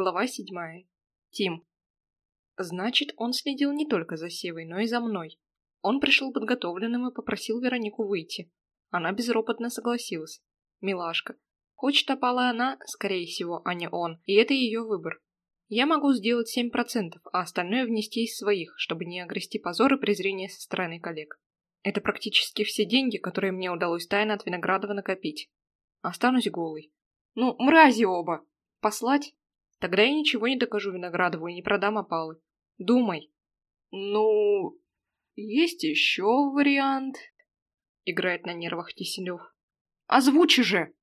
Глава седьмая. Тим. Значит, он следил не только за Севой, но и за мной. Он пришел подготовленным и попросил Веронику выйти. Она безропотно согласилась. Милашка. Хочет опала она, скорее всего, а не он, и это ее выбор. Я могу сделать 7%, а остальное внести из своих, чтобы не огрести позор и презрение со стороны коллег. Это практически все деньги, которые мне удалось тайно от Виноградова накопить. Останусь голый. Ну, мрази оба! Послать? Тогда я ничего не докажу Виноградову и не продам опалы. Думай. Ну, есть еще вариант. Играет на нервах Киселев. Озвучи же!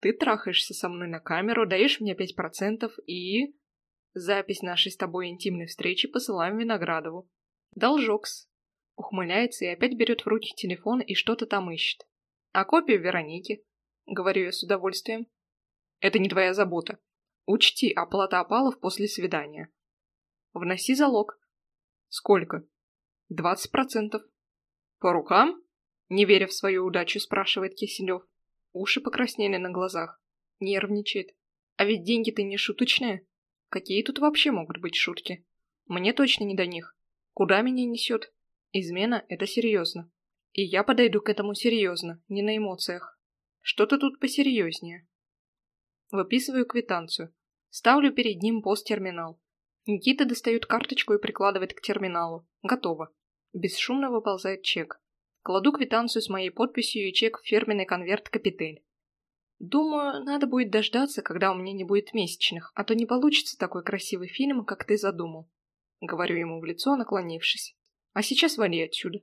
Ты трахаешься со мной на камеру, даешь мне пять процентов и... Запись нашей с тобой интимной встречи посылаем Виноградову. Должокс. Ухмыляется и опять берет в руки телефон и что-то там ищет. А копию Вероники? Говорю я с удовольствием. Это не твоя забота. Учти, оплата опалов после свидания. Вноси залог. Сколько? Двадцать процентов. По рукам? Не веря в свою удачу, спрашивает Киселев. Уши покраснели на глазах. Нервничает. А ведь деньги-то не шуточные. Какие тут вообще могут быть шутки? Мне точно не до них. Куда меня несет? Измена – это серьезно. И я подойду к этому серьезно, не на эмоциях. Что-то тут посерьезнее. Выписываю квитанцию. Ставлю перед ним посттерминал. Никита достает карточку и прикладывает к терминалу. Готово. Бесшумно выползает чек. Кладу квитанцию с моей подписью и чек в фирменный конверт «Капитель». Думаю, надо будет дождаться, когда у меня не будет месячных, а то не получится такой красивый фильм, как ты задумал. Говорю ему в лицо, наклонившись. А сейчас вали отсюда.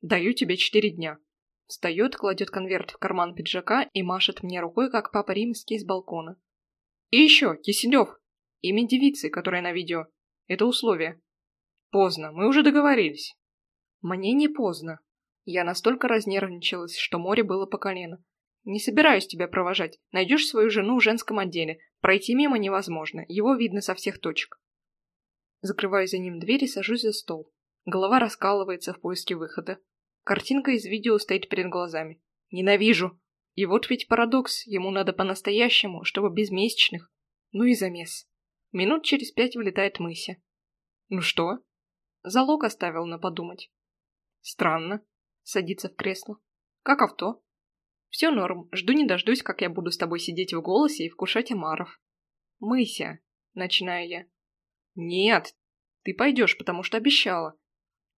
Даю тебе четыре дня. Встает, кладет конверт в карман пиджака и машет мне рукой, как папа римский с балкона. И еще, Киселев. Имя девицы, которая на видео. Это условие. Поздно, мы уже договорились. Мне не поздно. Я настолько разнервничалась, что море было по колено. «Не собираюсь тебя провожать. Найдешь свою жену в женском отделе. Пройти мимо невозможно. Его видно со всех точек». Закрываю за ним дверь и сажусь за стол. Голова раскалывается в поиске выхода. Картинка из видео стоит перед глазами. Ненавижу. И вот ведь парадокс. Ему надо по-настоящему, чтобы без месячных. Ну и замес. Минут через пять вылетает Мыся. Ну что? Залог оставил на подумать. Странно. Садится в кресло. Как авто? Все норм, жду не дождусь, как я буду с тобой сидеть в голосе и вкушать омаров. Мыся, начинаю я. Нет, ты пойдешь, потому что обещала.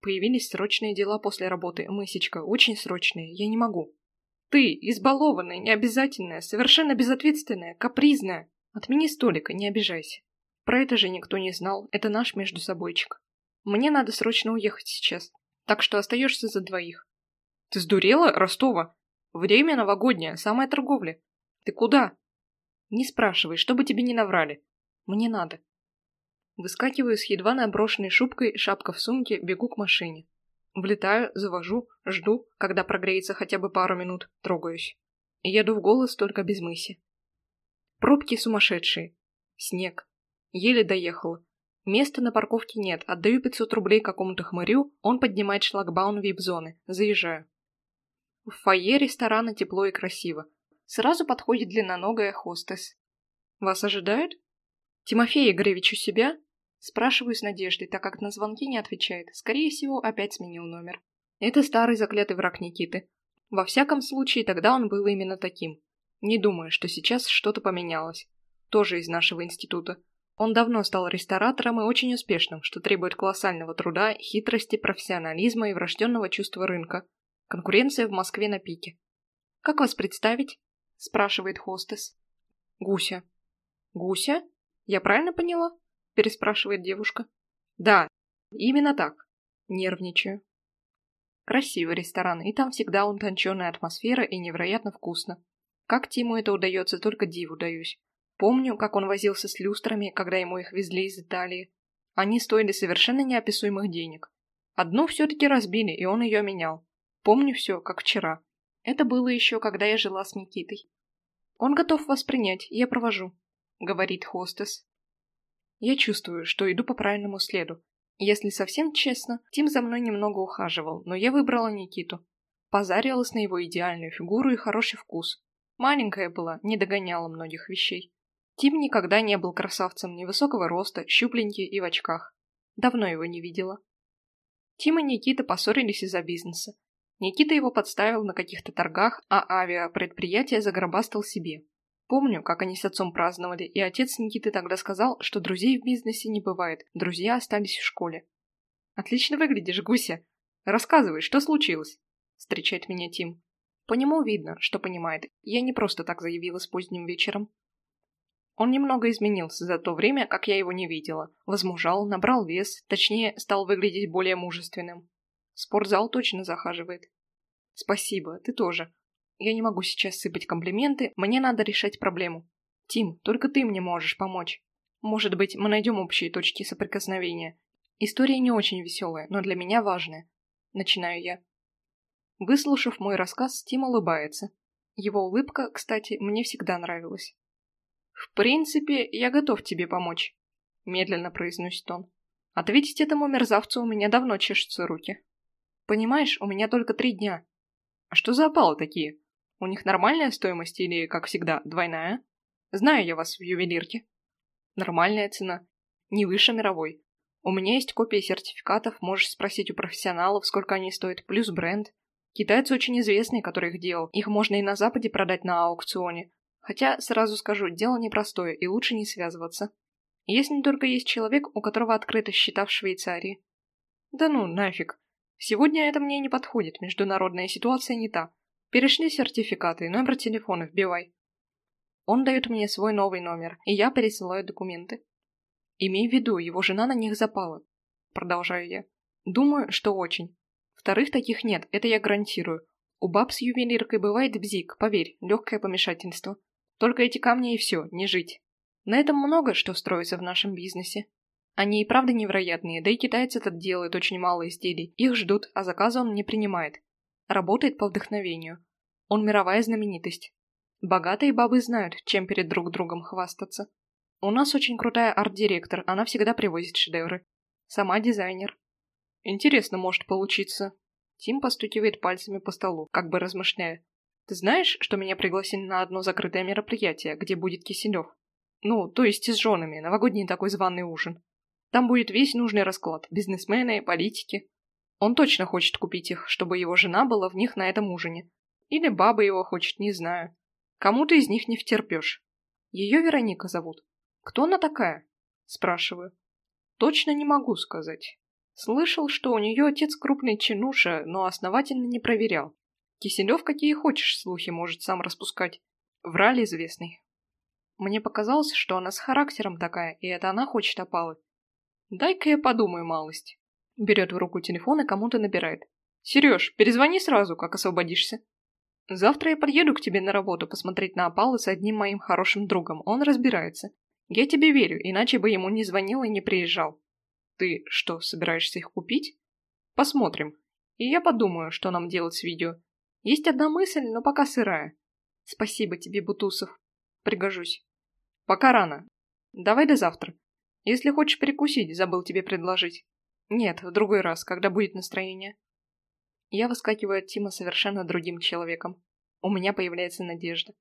Появились срочные дела после работы, Мысечка, очень срочные, я не могу. Ты, избалованная, необязательная, совершенно безответственная, капризная. Отмени столика, не обижайся. Про это же никто не знал, это наш между собойчик. Мне надо срочно уехать сейчас, так что остаешься за двоих. Ты сдурела, Ростова? Время новогоднее, самая торговля. Ты куда? Не спрашивай, чтобы тебе не наврали. Мне надо. Выскакиваю с едва наброшенной шубкой, шапка в сумке, бегу к машине. Влетаю, завожу, жду, когда прогреется хотя бы пару минут, трогаюсь. Еду в голос только без мыси. Пробки сумасшедшие. Снег. Еле доехала. Места на парковке нет, отдаю 500 рублей какому-то хмырю, он поднимает шлагбаум вип-зоны. Заезжаю. В фойе ресторана тепло и красиво. Сразу подходит длинноногая хостес. «Вас ожидают?» «Тимофей Игоревич у себя?» Спрашиваю с надеждой, так как на звонки не отвечает. Скорее всего, опять сменил номер. Это старый заклятый враг Никиты. Во всяком случае, тогда он был именно таким. Не думаю, что сейчас что-то поменялось. Тоже из нашего института. Он давно стал ресторатором и очень успешным, что требует колоссального труда, хитрости, профессионализма и врожденного чувства рынка. Конкуренция в Москве на пике. «Как вас представить?» – спрашивает хостес. «Гуся». «Гуся? Я правильно поняла?» – переспрашивает девушка. «Да, именно так. Нервничаю». Красивый ресторан, и там всегда утонченная атмосфера и невероятно вкусно. Как Тиму это удается, только диву даюсь. Помню, как он возился с люстрами, когда ему их везли из Италии. Они стоили совершенно неописуемых денег. Одну все-таки разбили, и он ее менял. Помню все, как вчера. Это было еще, когда я жила с Никитой. Он готов вас принять, я провожу, говорит хостес. Я чувствую, что иду по правильному следу. Если совсем честно, Тим за мной немного ухаживал, но я выбрала Никиту. Позарилась на его идеальную фигуру и хороший вкус. Маленькая была, не догоняла многих вещей. Тим никогда не был красавцем невысокого роста, щупленький и в очках. Давно его не видела. Тим и Никита поссорились из-за бизнеса. Никита его подставил на каких-то торгах, а авиапредприятие загробастал себе. Помню, как они с отцом праздновали, и отец Никиты тогда сказал, что друзей в бизнесе не бывает, друзья остались в школе. «Отлично выглядишь, Гуся. Рассказывай, что случилось?» – встречает меня Тим. По нему видно, что понимает, я не просто так заявилась поздним вечером. Он немного изменился за то время, как я его не видела. Возмужал, набрал вес, точнее, стал выглядеть более мужественным. Спортзал точно захаживает. Спасибо, ты тоже. Я не могу сейчас сыпать комплименты, мне надо решать проблему. Тим, только ты мне можешь помочь. Может быть, мы найдем общие точки соприкосновения. История не очень веселая, но для меня важная. Начинаю я. Выслушав мой рассказ, Тим улыбается. Его улыбка, кстати, мне всегда нравилась. «В принципе, я готов тебе помочь», — медленно произносит он. «Ответить этому мерзавцу у меня давно чешутся руки. Понимаешь, у меня только три дня. А что за опалы такие? У них нормальная стоимость или, как всегда, двойная? Знаю я вас в ювелирке. Нормальная цена. Не выше мировой. У меня есть копия сертификатов, можешь спросить у профессионалов, сколько они стоят, плюс бренд. Китайцы очень известные, которые их делал. Их можно и на Западе продать на аукционе. Хотя, сразу скажу, дело непростое, и лучше не связываться. Если только есть человек, у которого открыты счета в Швейцарии. Да ну, нафиг. Сегодня это мне не подходит, международная ситуация не та. Перешли сертификаты, номер телефона вбивай. Он дает мне свой новый номер, и я пересылаю документы. Имей в виду, его жена на них запала. Продолжаю я. Думаю, что очень. Вторых таких нет, это я гарантирую. У баб с ювелиркой бывает бзик, поверь, легкое помешательство. Только эти камни и все, не жить. На этом много что строится в нашем бизнесе. Они и правда невероятные, да и китаец этот делает очень мало изделий. Их ждут, а заказы он не принимает. Работает по вдохновению. Он мировая знаменитость. Богатые бабы знают, чем перед друг другом хвастаться. У нас очень крутая арт-директор, она всегда привозит шедевры. Сама дизайнер. Интересно может получиться. Тим постукивает пальцами по столу, как бы размышляя. Ты знаешь, что меня пригласили на одно закрытое мероприятие, где будет Киселев? Ну, то есть с женами, новогодний такой званый ужин. Там будет весь нужный расклад, бизнесмены, политики. Он точно хочет купить их, чтобы его жена была в них на этом ужине. Или баба его хочет, не знаю. Кому-то из них не втерпешь. Ее Вероника зовут. Кто она такая? Спрашиваю. Точно не могу сказать. Слышал, что у нее отец крупный чинуша, но основательно не проверял. Киселев какие хочешь слухи может сам распускать. Врали известный. Мне показалось, что она с характером такая, и это она хочет опалы. Дай-ка я подумаю малость. Берет в руку телефон и кому-то набирает. Сереж, перезвони сразу, как освободишься. Завтра я подъеду к тебе на работу посмотреть на опалы с одним моим хорошим другом. Он разбирается. Я тебе верю, иначе бы ему не звонил и не приезжал. Ты что, собираешься их купить? Посмотрим. И я подумаю, что нам делать с видео. Есть одна мысль, но пока сырая. Спасибо тебе, Бутусов. Пригожусь. Пока рано. Давай до завтра. Если хочешь перекусить, забыл тебе предложить. Нет, в другой раз, когда будет настроение. Я выскакиваю от Тима совершенно другим человеком. У меня появляется надежда.